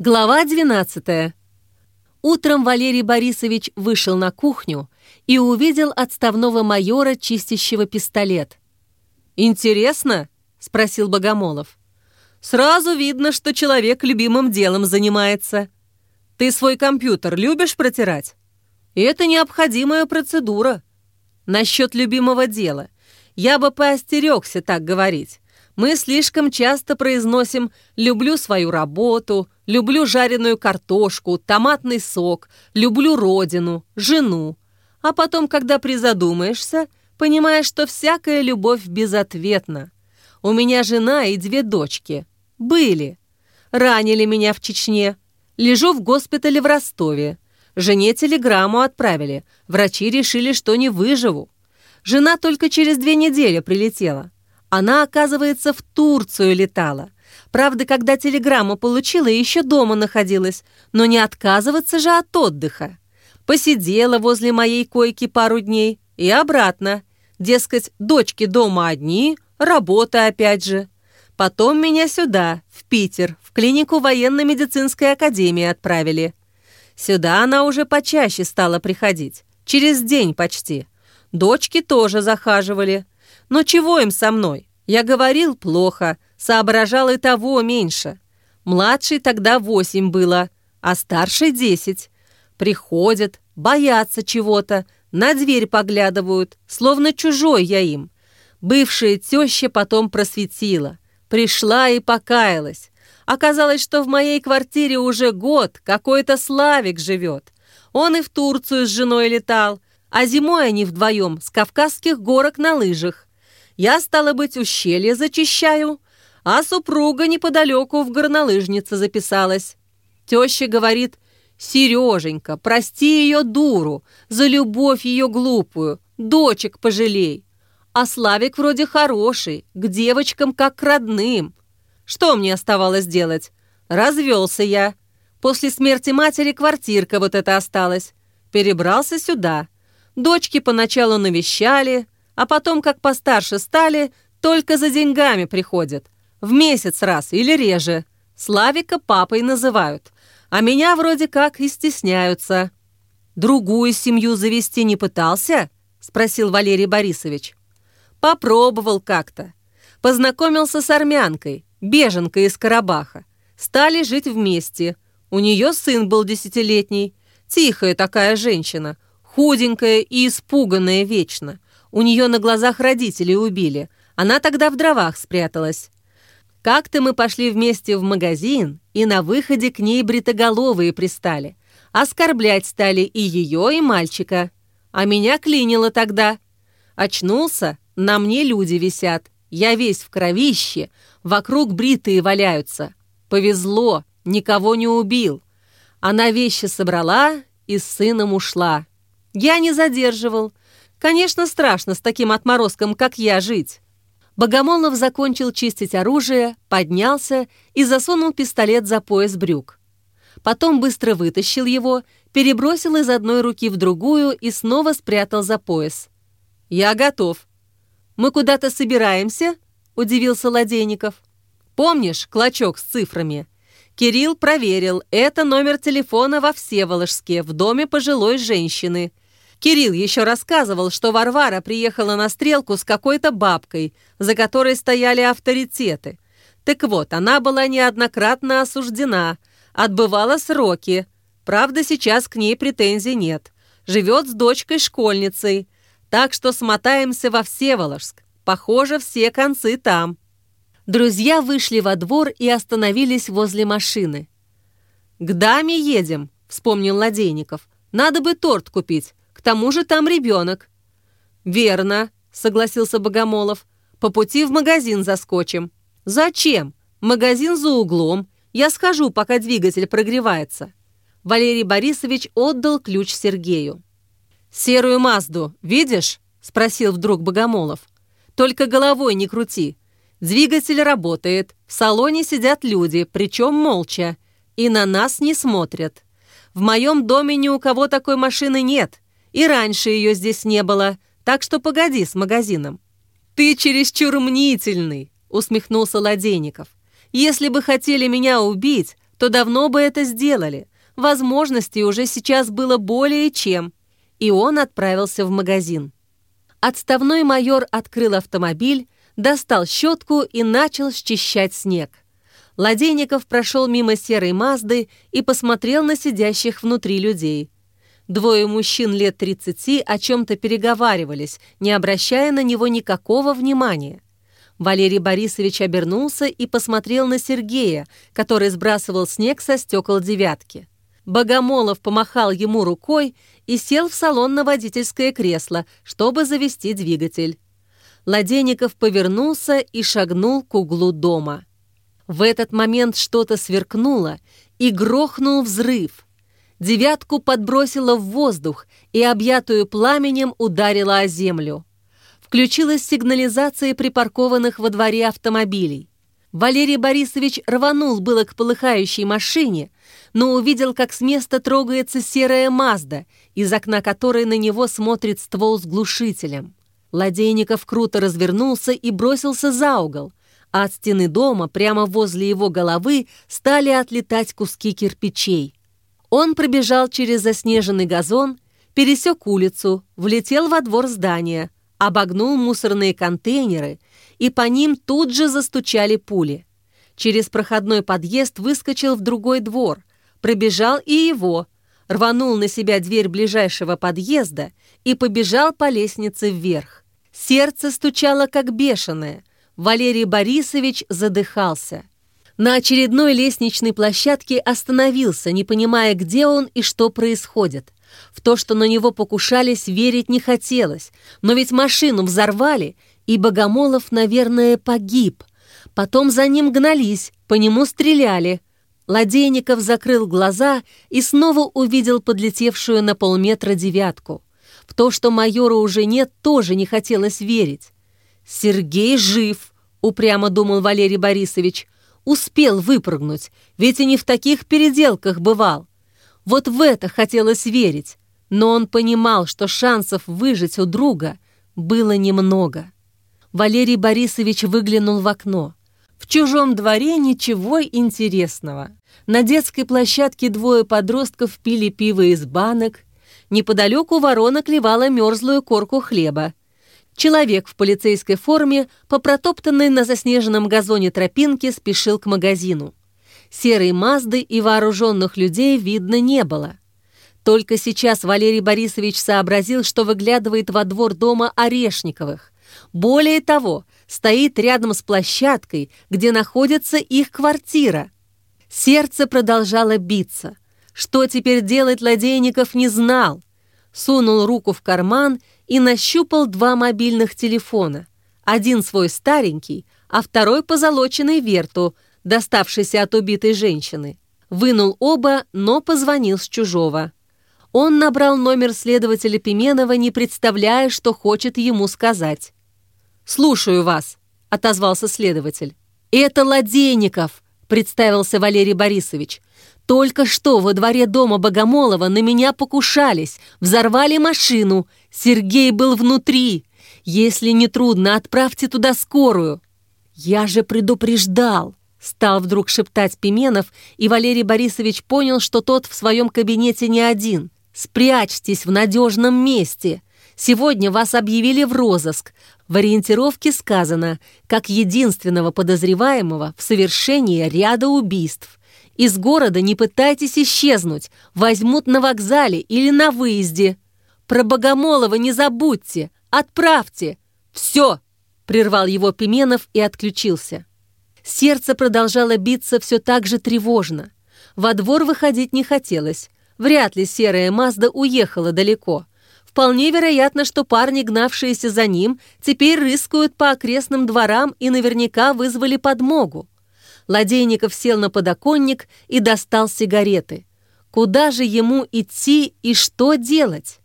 Глава 12. Утром Валерий Борисович вышел на кухню и увидел отставного майора, чистящего пистолет. «Интересно?» — спросил Богомолов. «Сразу видно, что человек любимым делом занимается. Ты свой компьютер любишь протирать? Это необходимая процедура. Насчет любимого дела. Я бы поостерегся так говорить. Мы слишком часто произносим «люблю свою работу», «люблю жареную картошку», «томатный сок», «люблю родину», «жену». А потом, когда призадумаешься, понимаешь, что всякая любовь безответна. У меня жена и две дочки. Были. Ранили меня в Чечне. Лежу в госпитале в Ростове. Жене телеграмму отправили. Врачи решили, что не выживу. Жена только через две недели прилетела. Она, оказывается, в Турцию летала. Правда, когда телеграмму получила, еще дома находилась, но не отказываться же от отдыха. Посидела возле моей койки пару дней и обратно. Дескать, дочки дома одни, работа опять же. Потом меня сюда, в Питер, в клинику военно-медицинской академии отправили. Сюда она уже почаще стала приходить, через день почти. Дочки тоже захаживали. Но чего им со мной? Я говорил плохо, соображал и того меньше. Младший тогда восемь было, а старший десять. Приходят, боятся чего-то, на дверь поглядывают, словно чужой я им. Бывшая теща потом просветила. Пришла и покаялась. Оказалось, что в моей квартире уже год какой-то Славик живет. Он и в Турцию с женой летал, а зимой они вдвоем с Кавказских горок на лыжах. Я, стала быть, ущелье зачищаю, а супруга неподалеку в горнолыжнице записалась. Теща говорит, «Сереженька, прости ее дуру, за любовь ее глупую, дочек пожалей. А Славик вроде хороший, к девочкам как к родным. Что мне оставалось делать? Развелся я. После смерти матери квартирка вот эта осталась. Перебрался сюда. Дочки поначалу навещали, а потом, как постарше стали, только за деньгами приходят. В месяц раз или реже. Славика папой называют, а меня вроде как и стесняются. «Другую семью завести не пытался?» — спросил Валерий Борисович. «Попробовал как-то. Познакомился с армянкой, беженкой из Карабаха. Стали жить вместе. У нее сын был десятилетний. Тихая такая женщина, худенькая и испуганная вечно. У нее на глазах родителей убили. Она тогда в дровах спряталась. Как-то мы пошли вместе в магазин, и на выходе к ней бритоголовые пристали. Оскорблять стали и ее, и мальчика. А меня клинило тогда. Очнулся, на мне люди висят. Я весь в кровище, вокруг бритые валяются. Повезло, никого не убил. Она вещи собрала и с сыном ушла. Я не задерживал, Конечно, страшно с таким отморозком, как я, жить. Богомолов закончил чистить оружие, поднялся и засунул пистолет за пояс брюк. Потом быстро вытащил его, перебросил из одной руки в другую и снова спрятал за пояс. «Я готов». «Мы куда-то собираемся?» – удивился Ладейников. «Помнишь клочок с цифрами?» Кирилл проверил, это номер телефона во Всеволожске, в доме пожилой женщины – Кирилл еще рассказывал, что Варвара приехала на стрелку с какой-то бабкой, за которой стояли авторитеты. Так вот, она была неоднократно осуждена, отбывала сроки. Правда, сейчас к ней претензий нет. Живет с дочкой-школьницей. Так что смотаемся во Всеволожск. Похоже, все концы там. Друзья вышли во двор и остановились возле машины. «К даме едем», — вспомнил Ладейников. «Надо бы торт купить. К тому же там ребенок». «Верно», — согласился Богомолов. «По пути в магазин заскочим». «Зачем? Магазин за углом. Я схожу, пока двигатель прогревается». Валерий Борисович отдал ключ Сергею. «Серую Мазду видишь?» — спросил вдруг Богомолов. «Только головой не крути. Двигатель работает, в салоне сидят люди, причем молча, и на нас не смотрят. В моем доме ни у кого такой машины нет, и раньше ее здесь не было, так что погоди с магазином». «Ты чересчур мнительный», — усмехнулся Ладейников. «Если бы хотели меня убить, то давно бы это сделали. Возможностей уже сейчас было более чем. И он отправился в магазин. Отставной майор открыл автомобиль, достал щетку и начал счищать снег. Ладейников прошел мимо серой Мазды и посмотрел на сидящих внутри людей. Двое мужчин лет 30 о чем-то переговаривались, не обращая на него никакого внимания. Валерий Борисович обернулся и посмотрел на Сергея, который сбрасывал снег со стекол девятки. Богомолов помахал ему рукой и сел в салон на водительское кресло, чтобы завести двигатель. Ладейников повернулся и шагнул к углу дома. В этот момент что-то сверкнуло и грохнул взрыв. Девятку подбросило в воздух и, объятую пламенем, ударило о землю. Включилась сигнализация припаркованных во дворе автомобилей. Валерий Борисович рванул было к полыхающей машине, но увидел, как с места трогается серая Мазда, из окна которой на него смотрит ствол с глушителем. Ладейников круто развернулся и бросился за угол, а от стены дома прямо возле его головы стали отлетать куски кирпичей. Он пробежал через заснеженный газон, пересек улицу, влетел во двор здания, обогнул мусорные контейнеры, и по ним тут же застучали пули. Через проходной подъезд выскочил в другой двор, пробежал и его, рванул на себя дверь ближайшего подъезда и побежал по лестнице вверх. Сердце стучало как бешеное, Валерий Борисович задыхался. На очередной лестничной площадке остановился, не понимая, где он и что происходит. В то, что на него покушались, верить не хотелось. Но ведь машину взорвали, и Богомолов, наверное, погиб. Потом за ним гнались, по нему стреляли. Ладейников закрыл глаза и снова увидел подлетевшую на полметра девятку. В то, что майора уже нет, тоже не хотелось верить. «Сергей жив», — упрямо думал Валерий Борисович. «Успел выпрыгнуть, ведь и не в таких переделках бывал». Вот в это хотелось верить, но он понимал, что шансов выжить у друга было немного. Валерий Борисович выглянул в окно. В чужом дворе ничего интересного. На детской площадке двое подростков пили пиво из банок. Неподалеку ворона клевала мерзлую корку хлеба. Человек в полицейской форме по протоптанной на заснеженном газоне тропинке спешил к магазину. Серой Мазды и вооруженных людей видно не было. Только сейчас Валерий Борисович сообразил, что выглядывает во двор дома Орешниковых. Более того, стоит рядом с площадкой, где находится их квартира. Сердце продолжало биться. Что теперь делать Ладейников не знал. Сунул руку в карман и нащупал два мобильных телефона. Один свой старенький, а второй позолоченный Верту, доставшийся от убитой женщины. Вынул оба, но позвонил с чужого. Он набрал номер следователя Пименова, не представляя, что хочет ему сказать. «Слушаю вас», — отозвался следователь. «Это Ладейников», — представился Валерий Борисович. Только что во дворе дома Богомолова на меня покушались, взорвали машину. Сергей был внутри. Если не трудно, отправьте туда скорую. Я же предупреждал. Стал вдруг шептать Пименов, и Валерий Борисович понял, что тот в своем кабинете не один. «Спрячьтесь в надежном месте. Сегодня вас объявили в розыск. В ориентировке сказано, как единственного подозреваемого в совершении ряда убийств. Из города не пытайтесь исчезнуть, возьмут на вокзале или на выезде. Про Богомолова не забудьте, отправьте. Все!» Прервал его Пименов и отключился. Сердце продолжало биться все так же тревожно. Во двор выходить не хотелось. Вряд ли серая Мазда уехала далеко. Вполне вероятно, что парни, гнавшиеся за ним, теперь рыскают по окрестным дворам и наверняка вызвали подмогу. Ладейников сел на подоконник и достал сигареты. Куда же ему идти и что делать?